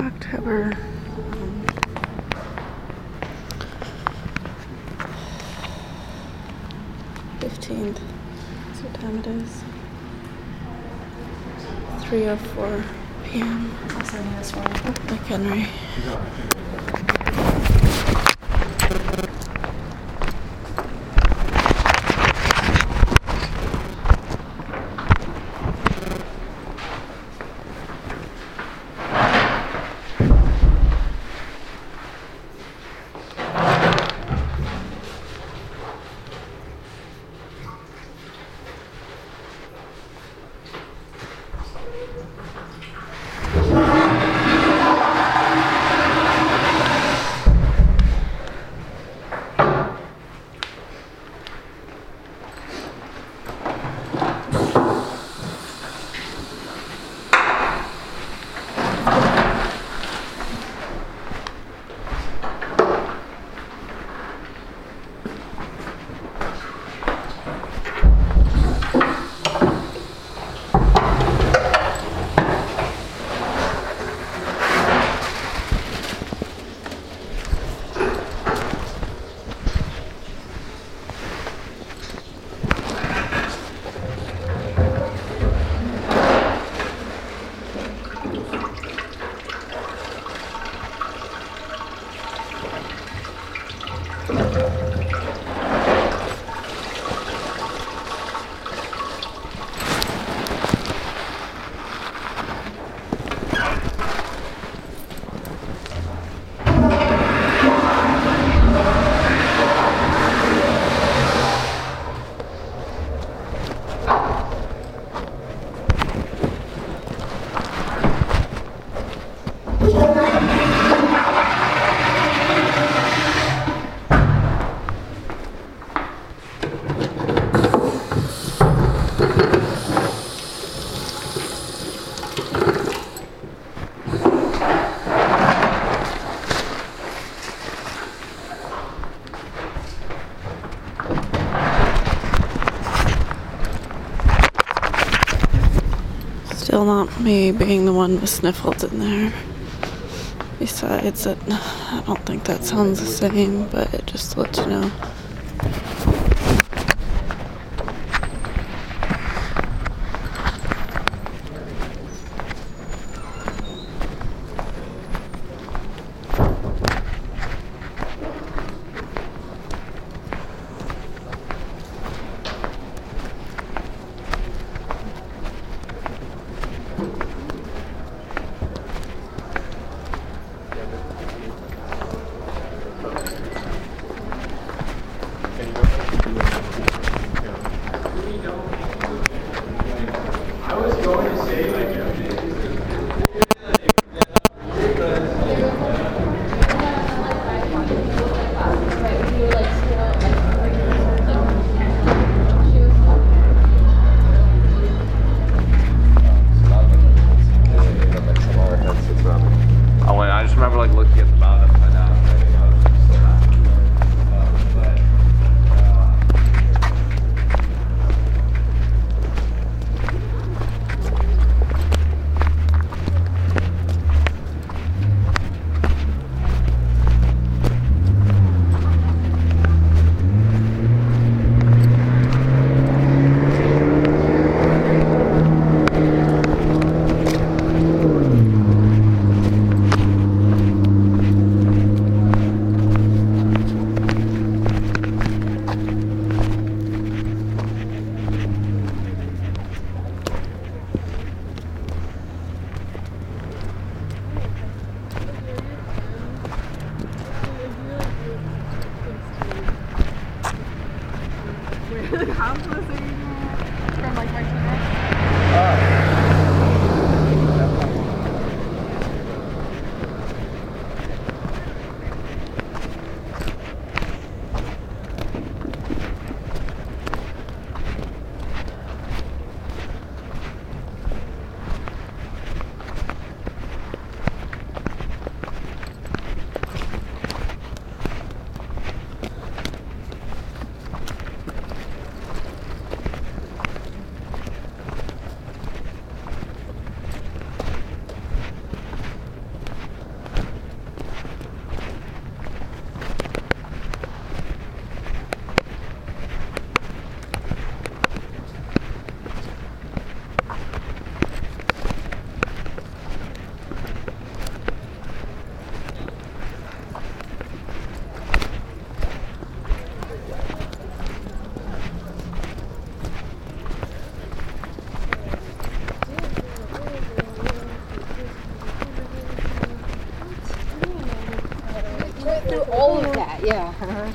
October. Fifteenth. That's what time it is. Three oh four PM. I'll send you this one. Oh, like Henry. Still not me being the one with sniffles in there. Besides, it, I don't think that sounds the same, but it just to let you know.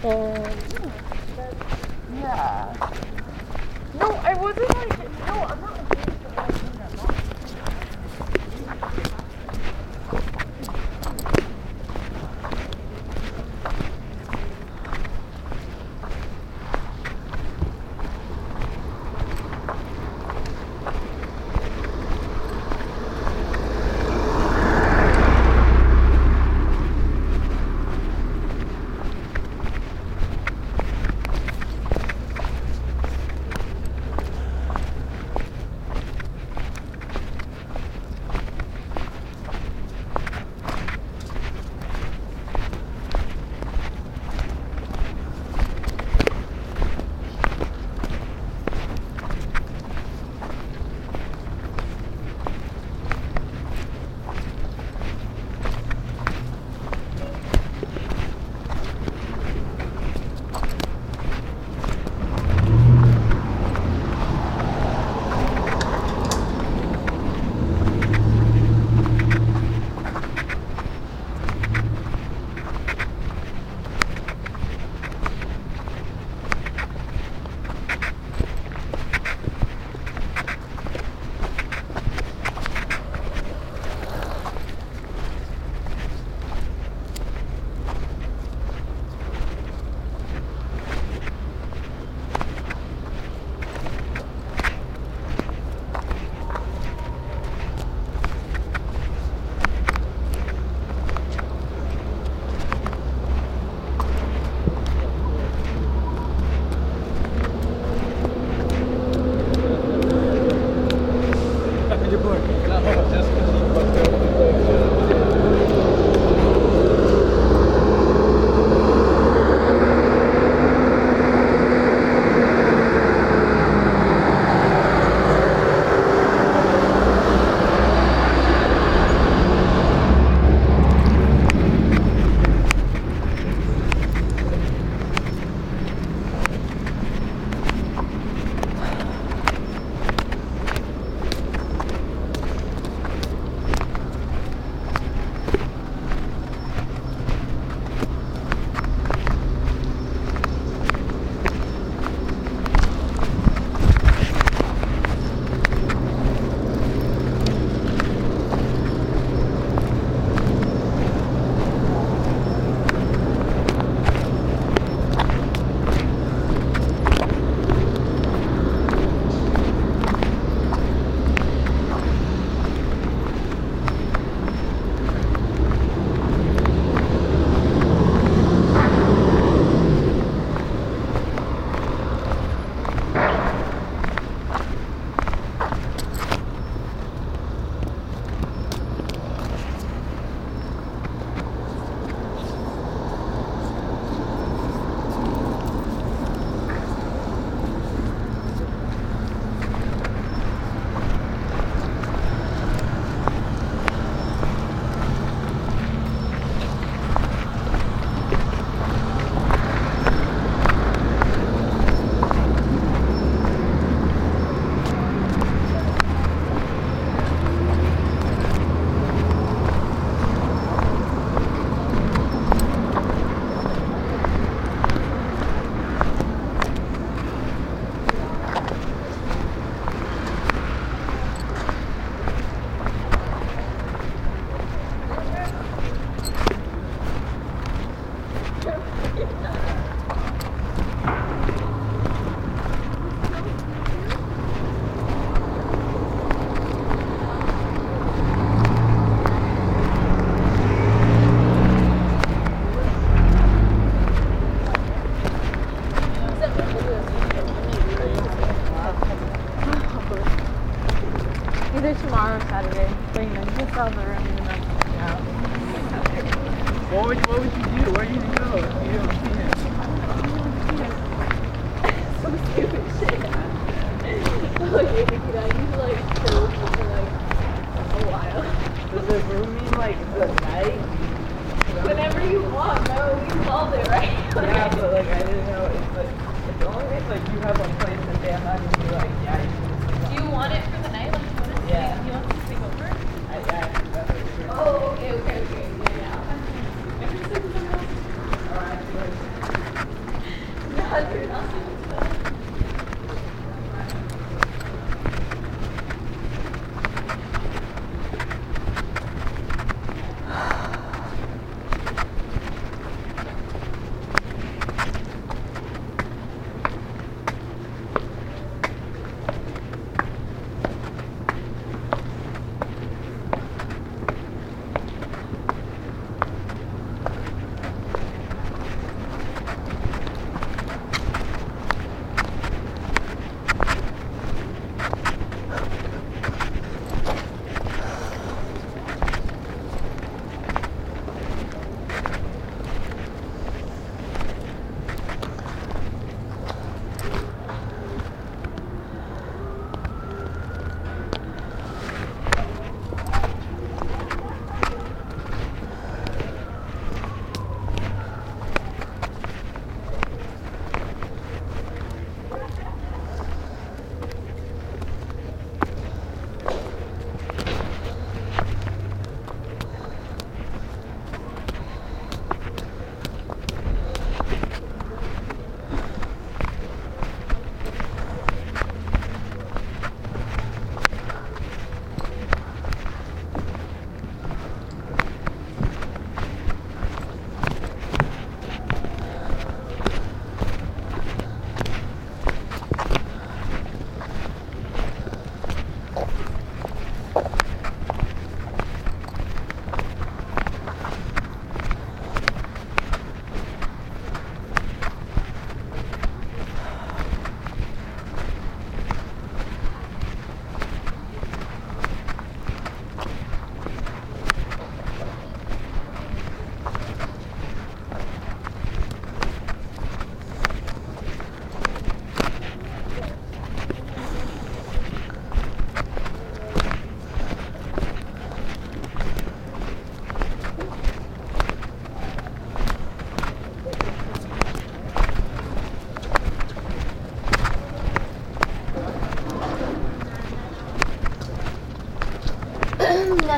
Yeah.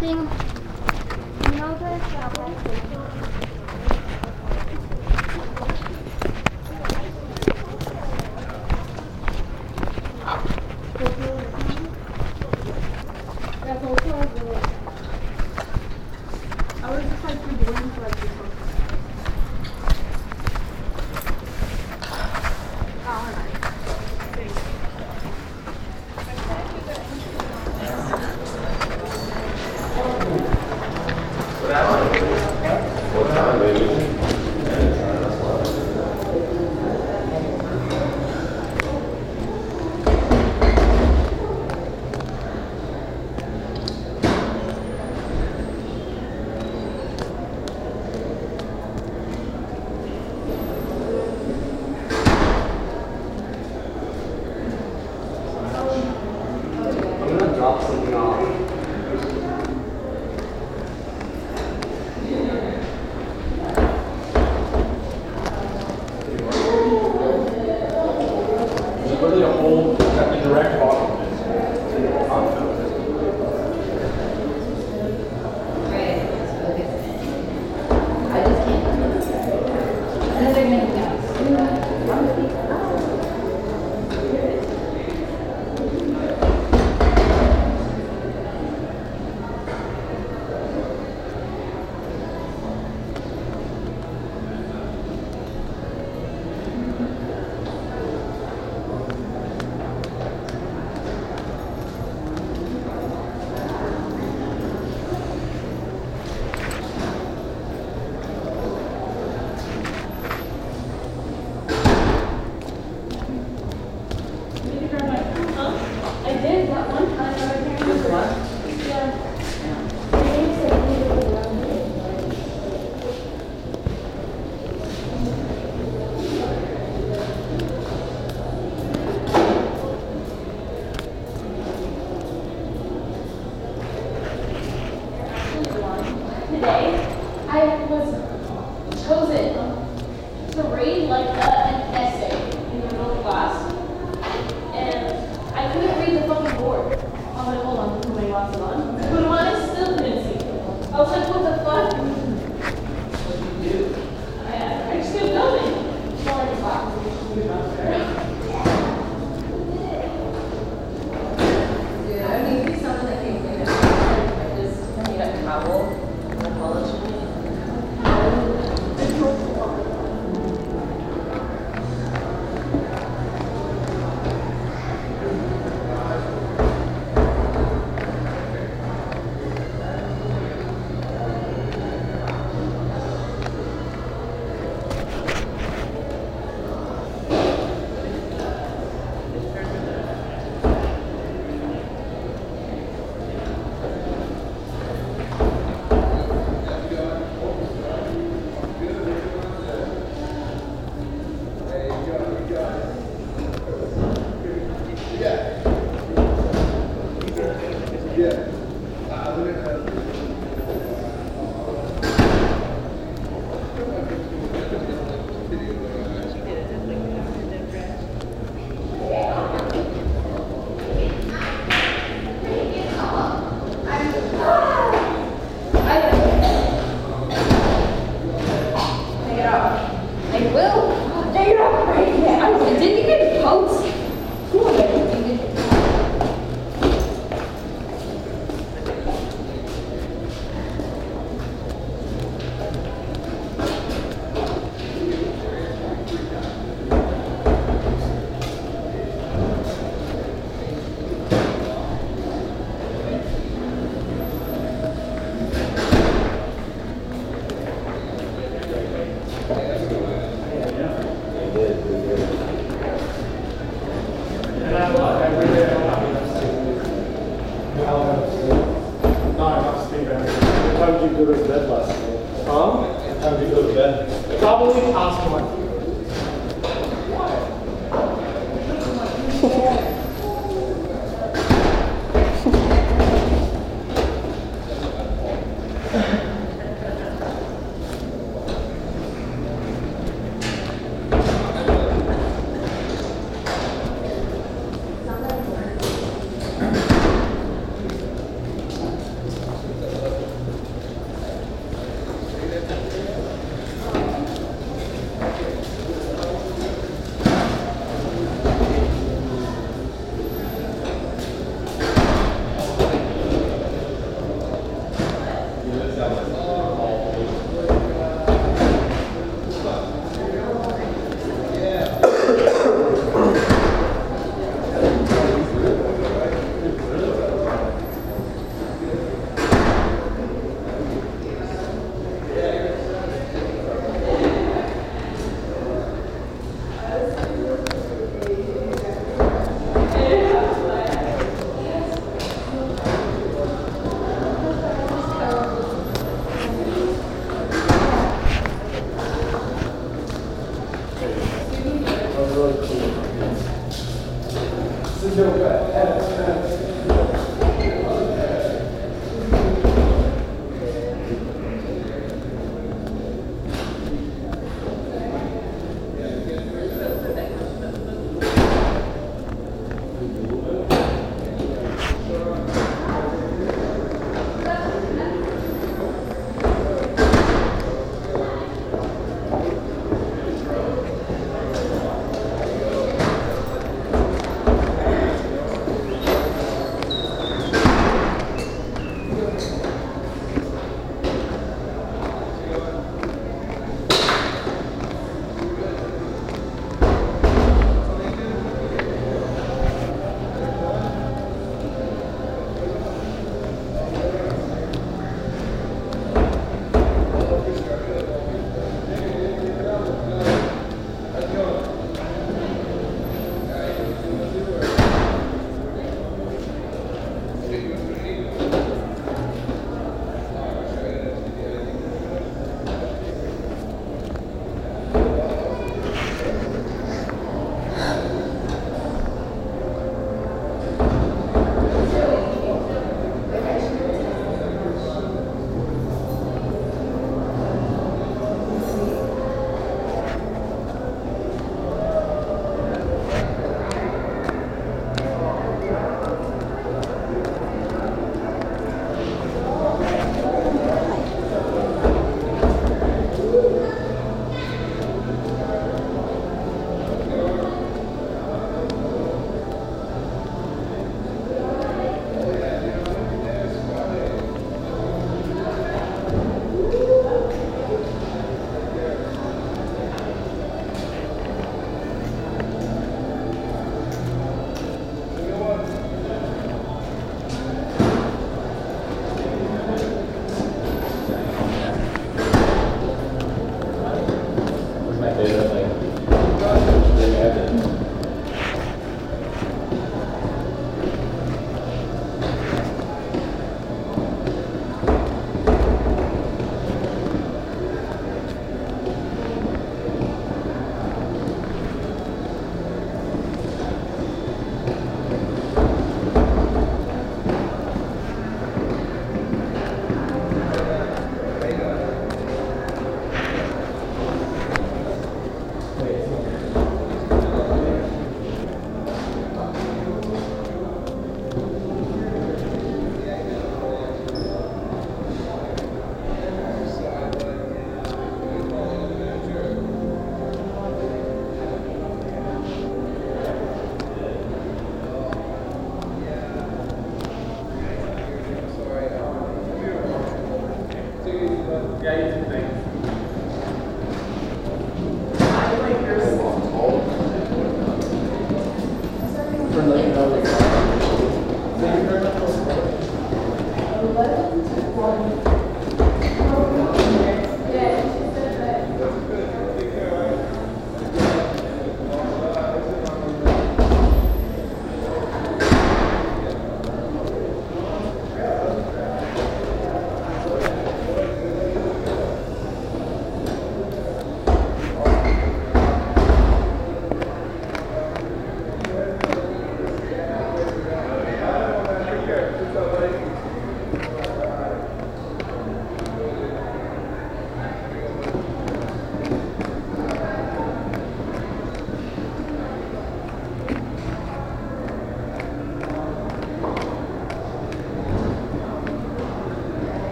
thing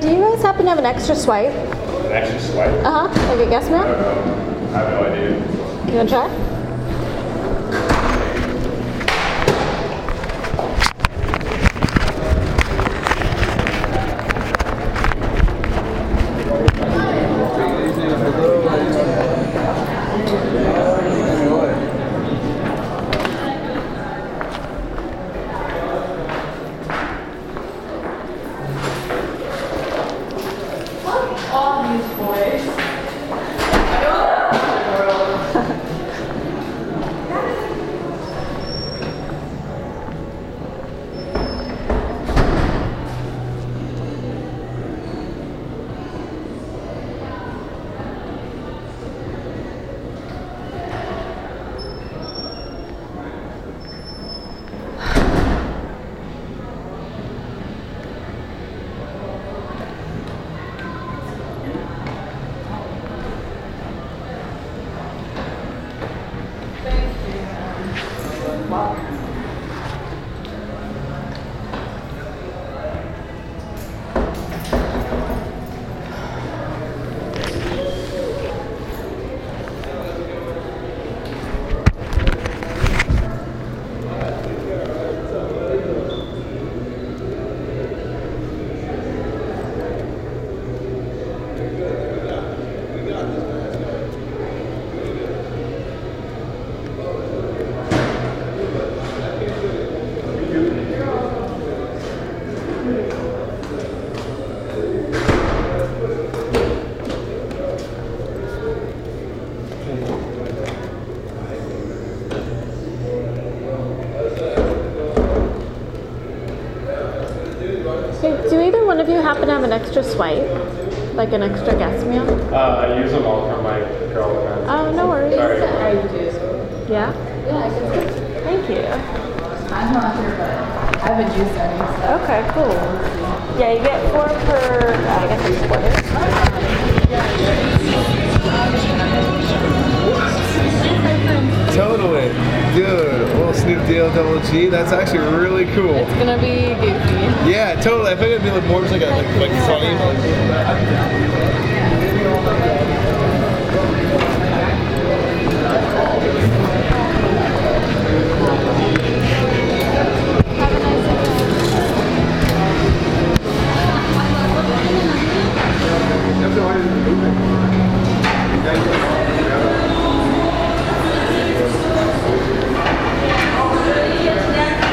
do you guys happen to have an extra swipe? An extra swipe? Uh huh. Like a guess I don't know. I have no idea. You wanna try? Hey, do either one of you happen to have an extra swipe? Like an extra guest meal? Uh, I use them all for my girlfriend. Oh, no worries. Sorry. I do. Yeah? Yeah, I can. Thank you. I'm not sure, but I haven't used any. So. Okay, cool. Yeah, you get four per, I guess it's quarter. Totally. Dude, little Snoop D-O Double G. That's actually really cool. It's gonna be goofy. Yeah, totally. I think it'd be like more like a like, like funny. Thank you. Thank you.